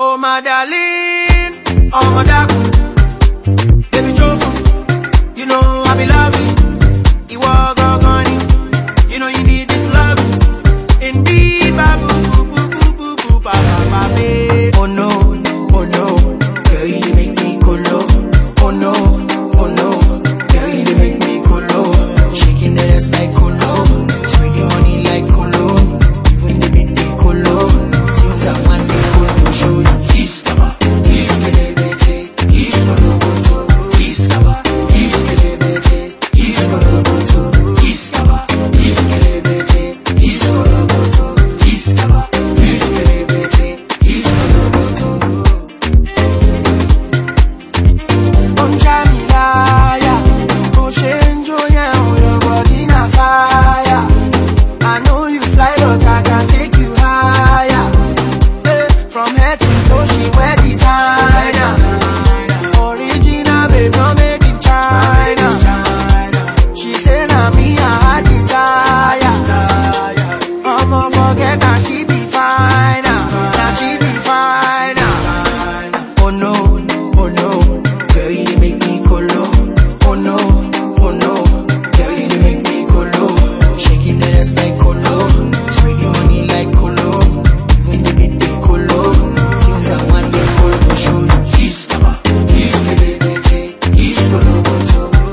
Oh, my darling, oh my darling, baby Joseph, you know I be love.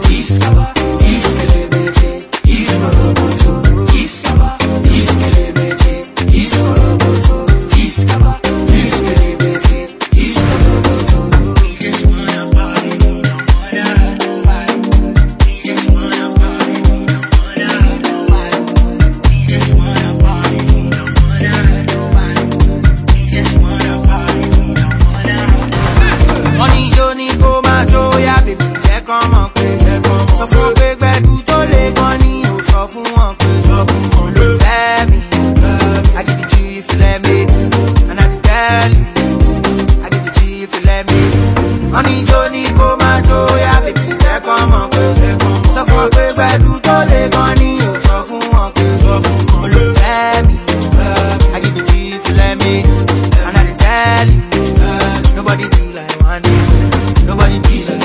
Discover tó ní kó má tó and i tell you nobody do like one. Nobody be like.